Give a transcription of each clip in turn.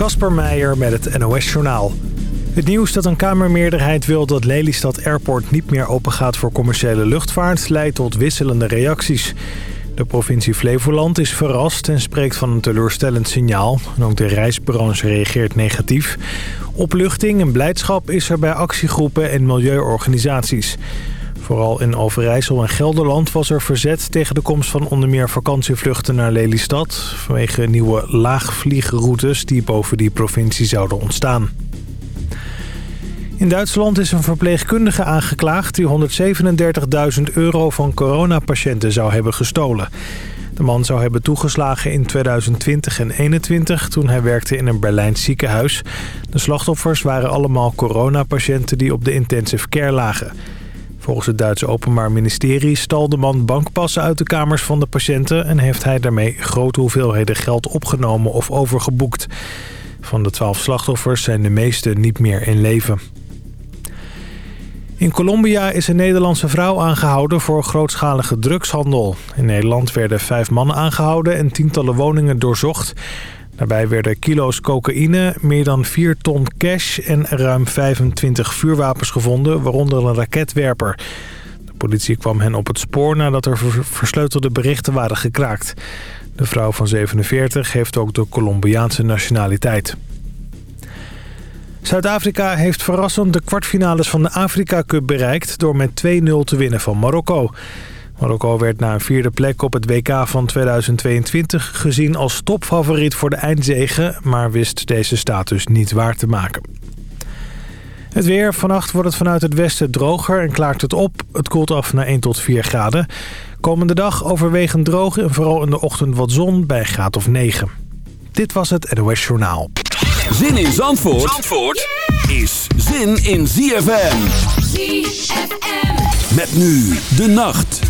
Kasper Meijer met het NOS-journaal. Het nieuws dat een Kamermeerderheid wil dat Lelystad Airport niet meer opengaat voor commerciële luchtvaart... leidt tot wisselende reacties. De provincie Flevoland is verrast en spreekt van een teleurstellend signaal. Ook de reisbranche reageert negatief. Opluchting en blijdschap is er bij actiegroepen en milieuorganisaties. Vooral in Overijssel en Gelderland was er verzet tegen de komst van onder meer vakantievluchten naar Lelystad... vanwege nieuwe laagvliegroutes die boven die provincie zouden ontstaan. In Duitsland is een verpleegkundige aangeklaagd die 137.000 euro van coronapatiënten zou hebben gestolen. De man zou hebben toegeslagen in 2020 en 2021 toen hij werkte in een Berlijns ziekenhuis. De slachtoffers waren allemaal coronapatiënten die op de intensive care lagen. Volgens het Duitse Openbaar Ministerie stal de man bankpassen uit de kamers van de patiënten... en heeft hij daarmee grote hoeveelheden geld opgenomen of overgeboekt. Van de twaalf slachtoffers zijn de meeste niet meer in leven. In Colombia is een Nederlandse vrouw aangehouden voor grootschalige drugshandel. In Nederland werden vijf mannen aangehouden en tientallen woningen doorzocht. Daarbij werden kilo's cocaïne, meer dan 4 ton cash en ruim 25 vuurwapens gevonden, waaronder een raketwerper. De politie kwam hen op het spoor nadat er versleutelde berichten waren gekraakt. De vrouw van 47 heeft ook de Colombiaanse nationaliteit. Zuid-Afrika heeft verrassend de kwartfinales van de Afrika Cup bereikt... door met 2-0 te winnen van Marokko. Marokko werd na een vierde plek op het WK van 2022 gezien als topfavoriet voor de eindzegen... maar wist deze status niet waar te maken. Het weer. Vannacht wordt het vanuit het westen droger en klaart het op. Het koelt af naar 1 tot 4 graden. Komende dag overwegend droog en vooral in de ochtend wat zon bij graad of 9. Dit was het NOS Journaal. Zin in Zandvoort, Zandvoort is zin in ZFM. ZFM. Met nu de nacht.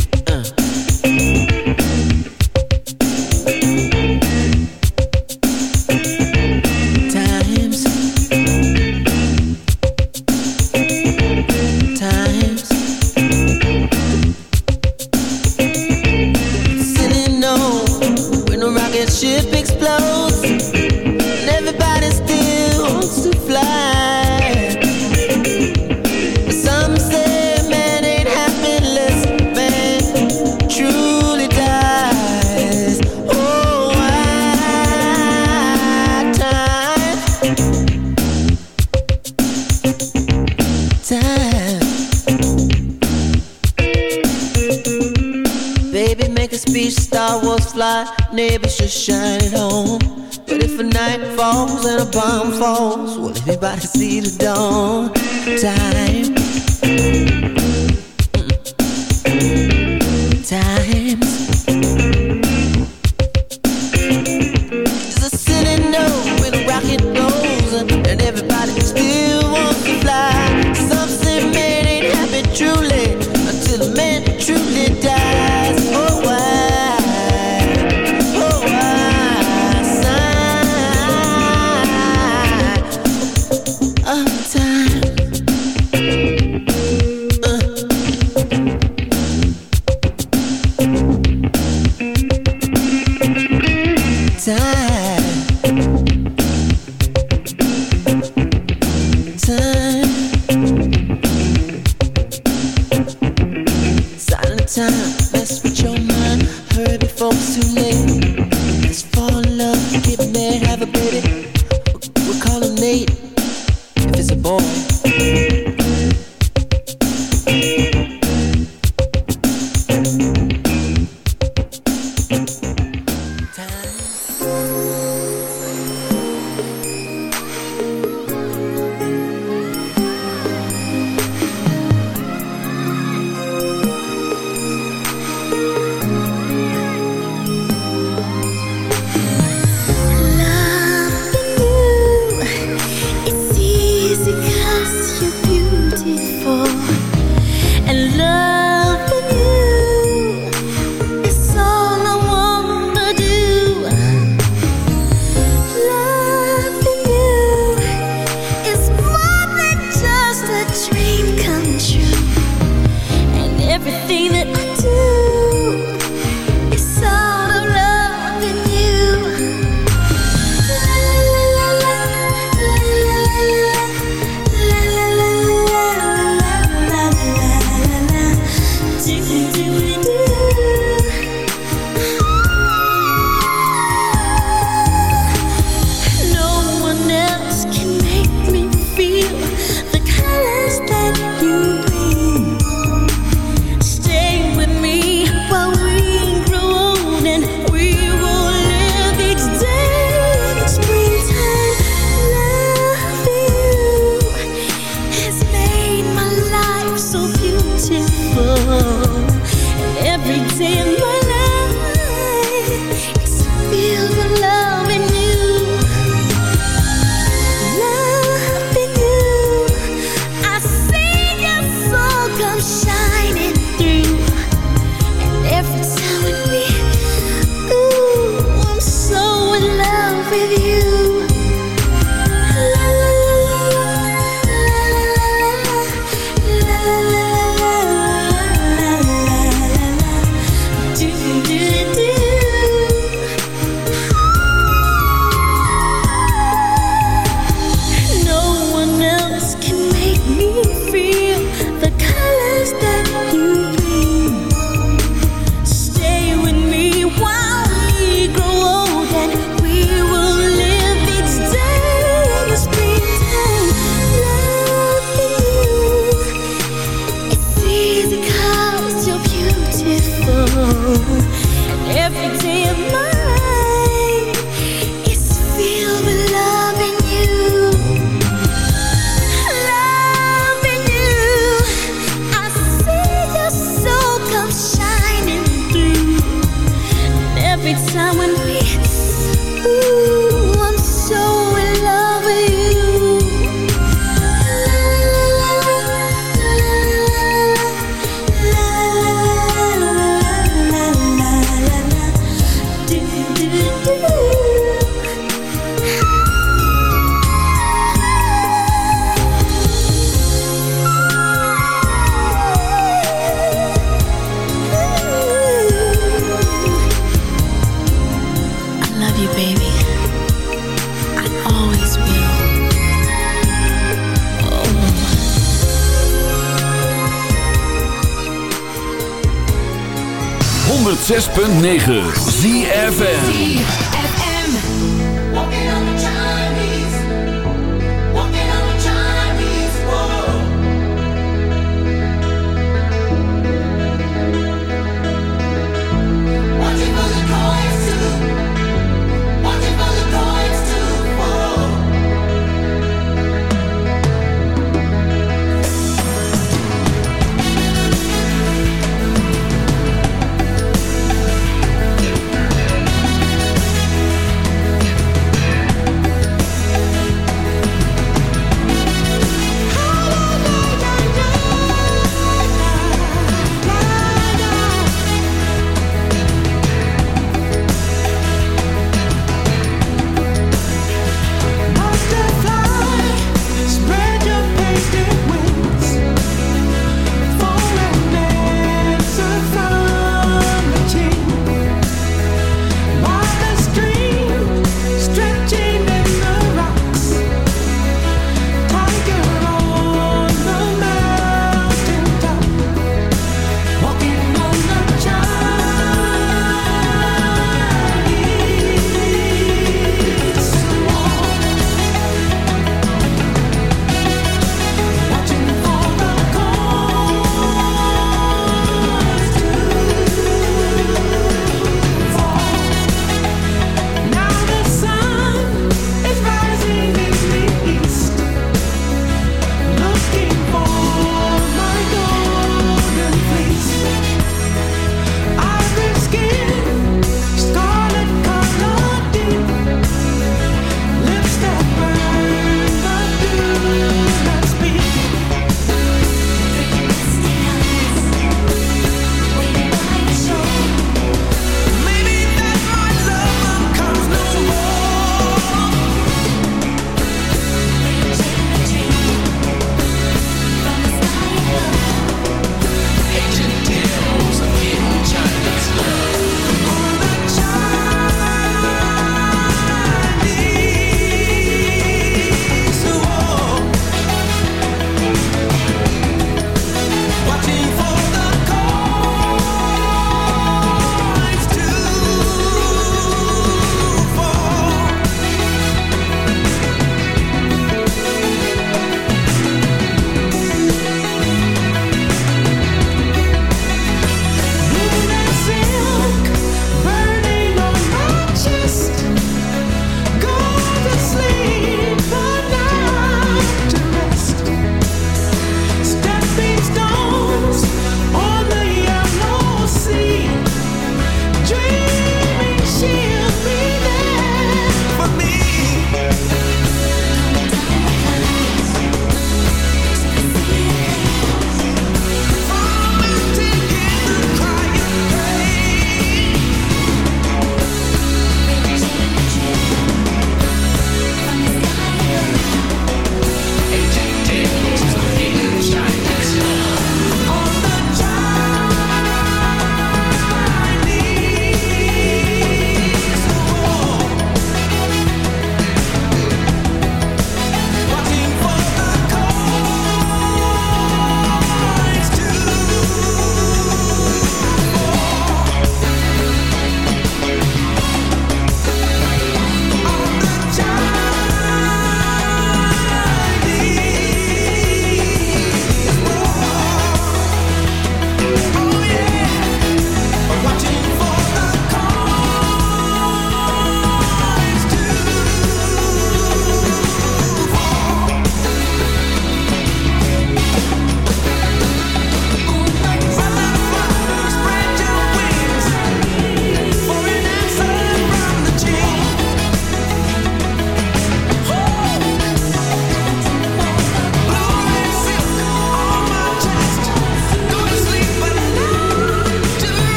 106.9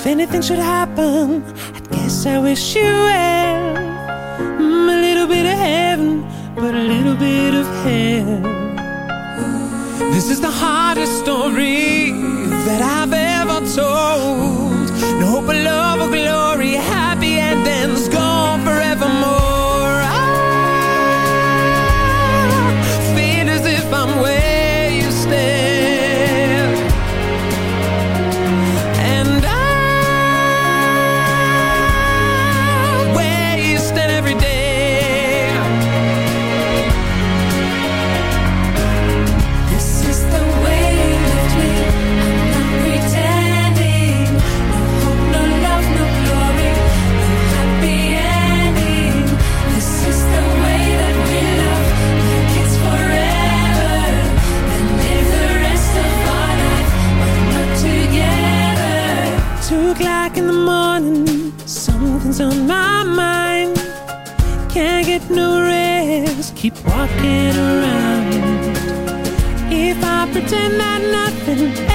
If anything should happen, I guess I wish you well. Mm, a little bit of heaven, but a little bit of hell. This is the hardest story that I've ever told. No hope of love or glory, walking around. If I pretend that nothing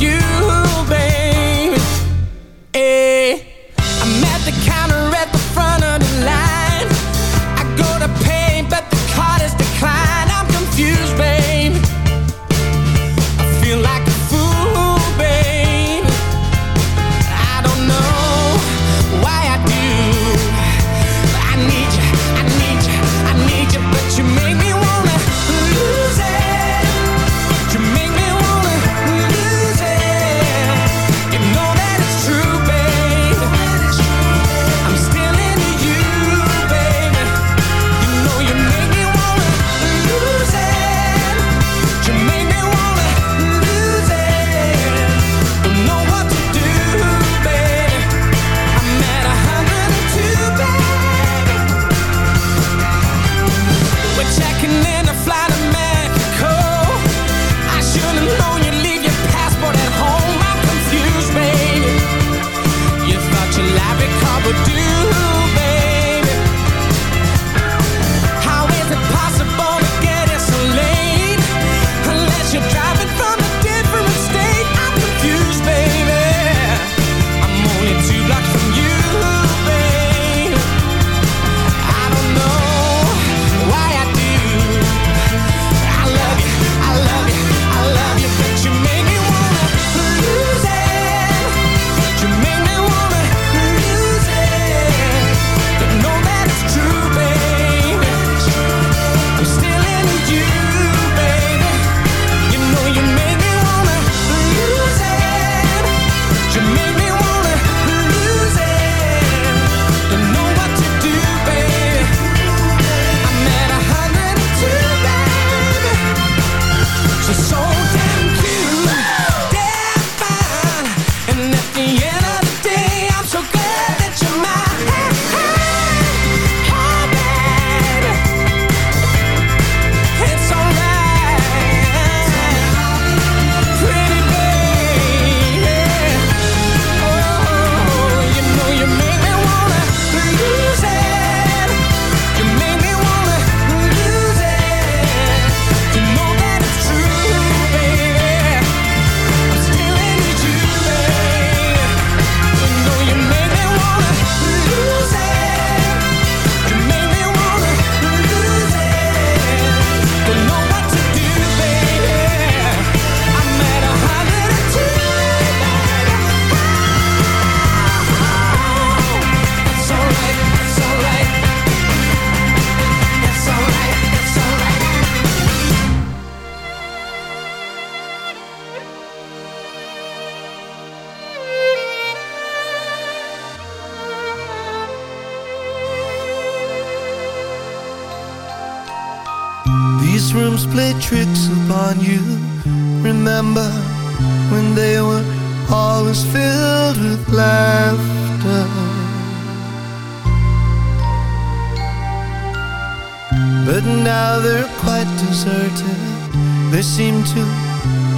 you.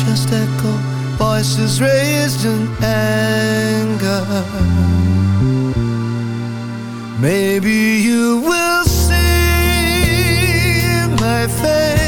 just echo voices raised in anger. Maybe you will see my face.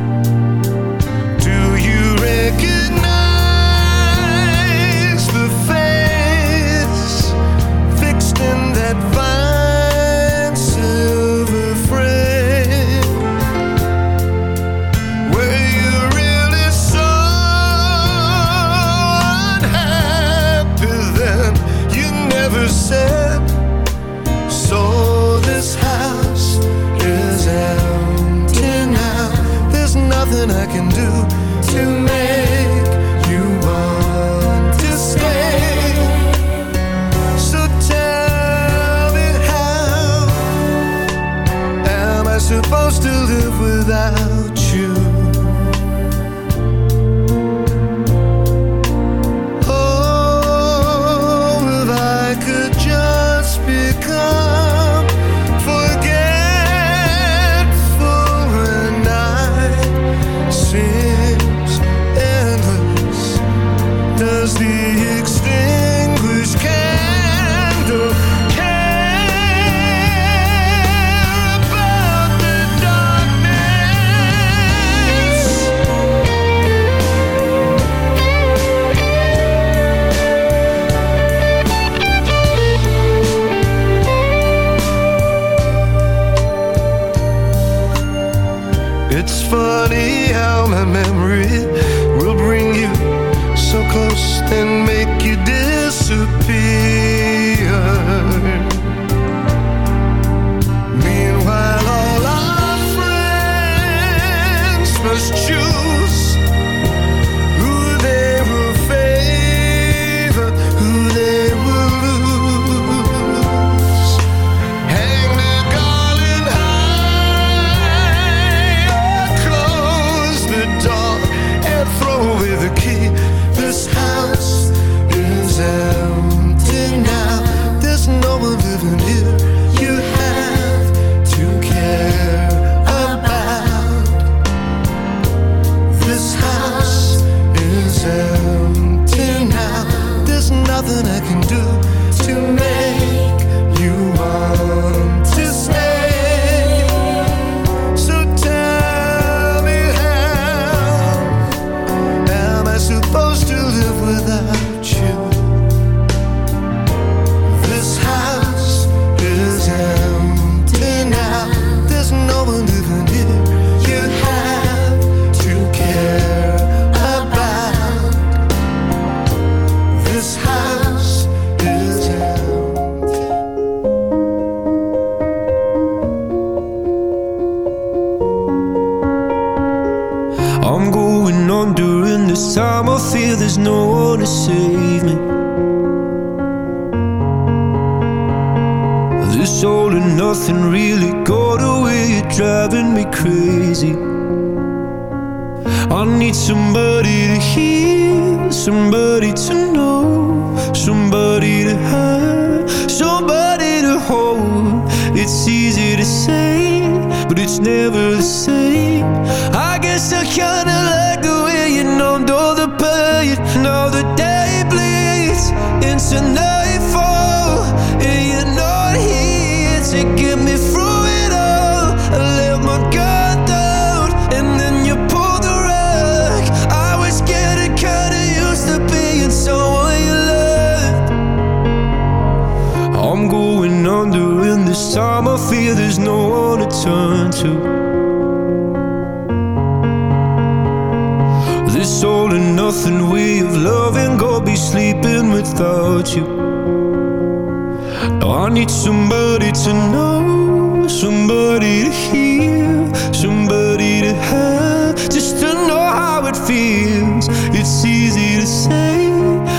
It's easy to say,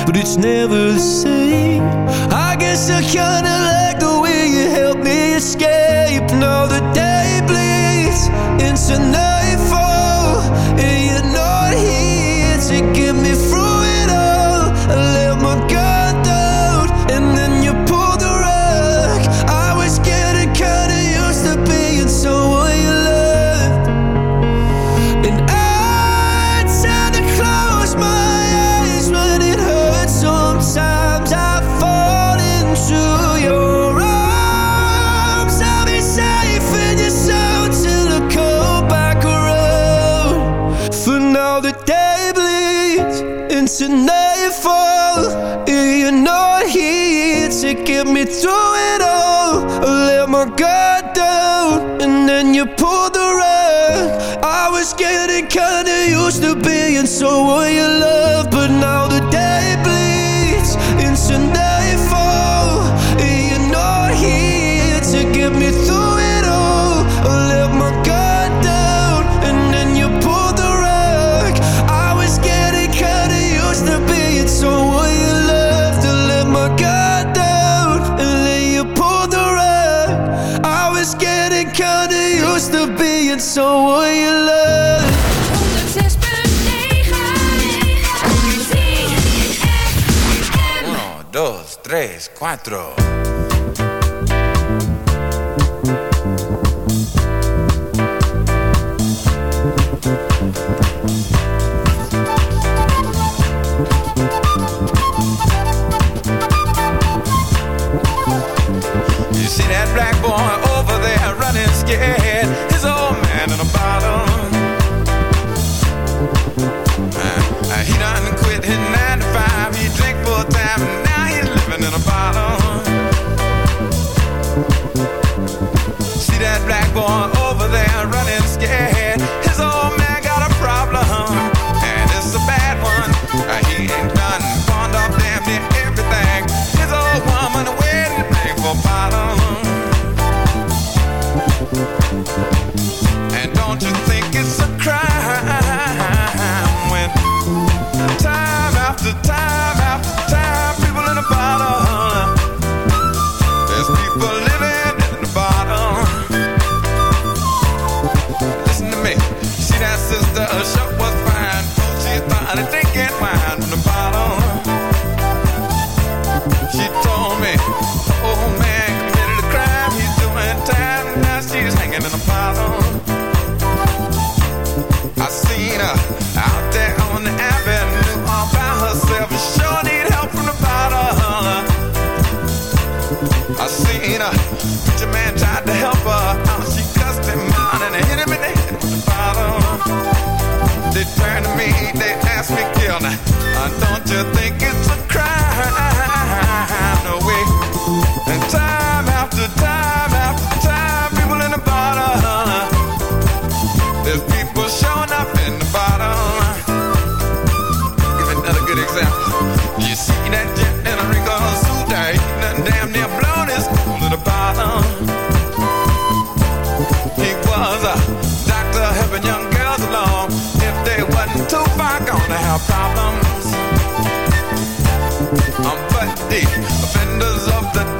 but it's never the same. cuatro. You see that black boy over there running scared. His follow to have problems. Um, but the offenders of the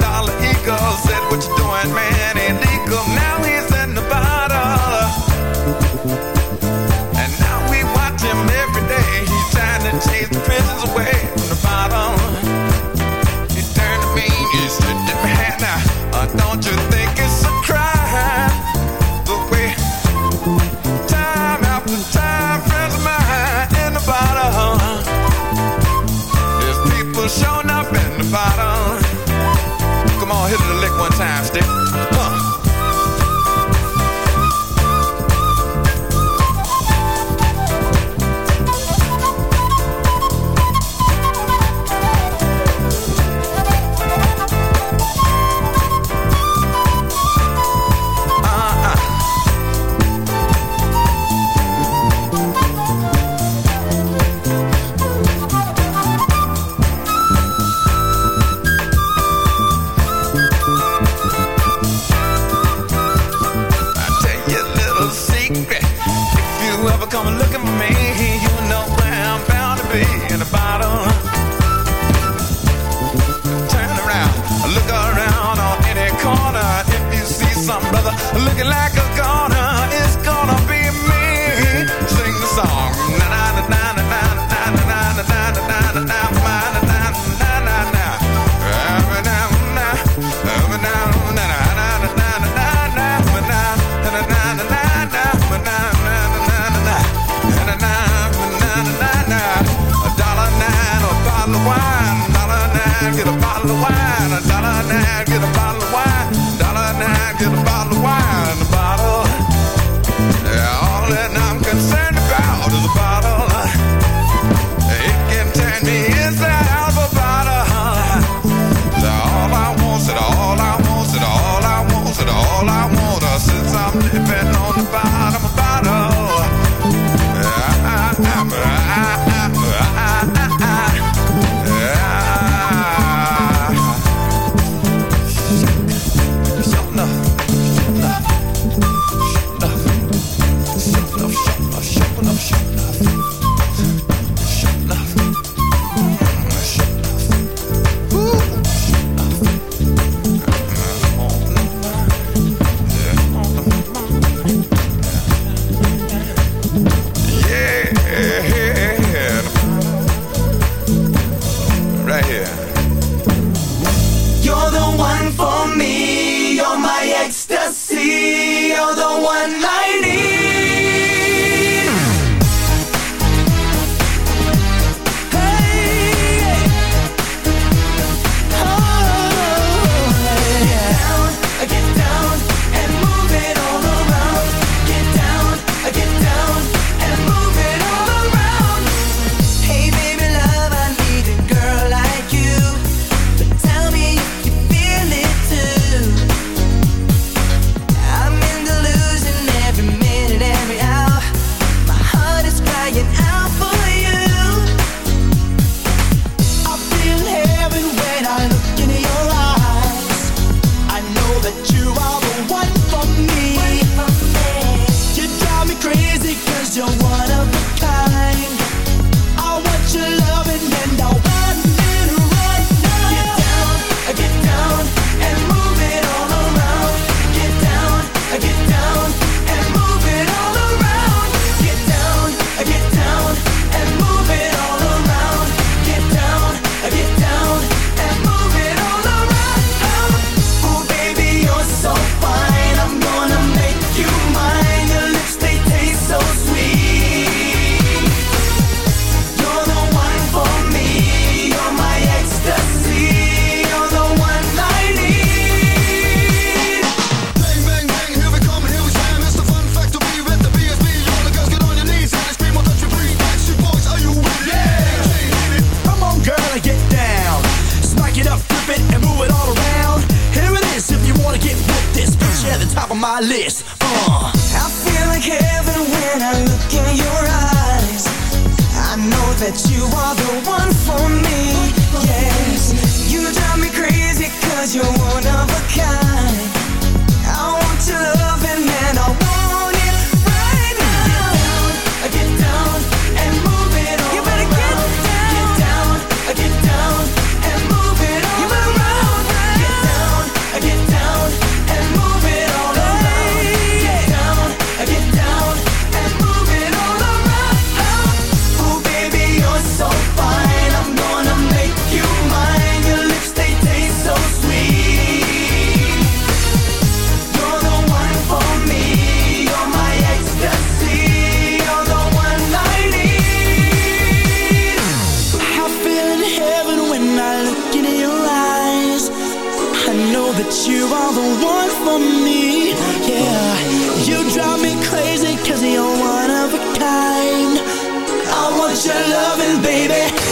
Your friends seem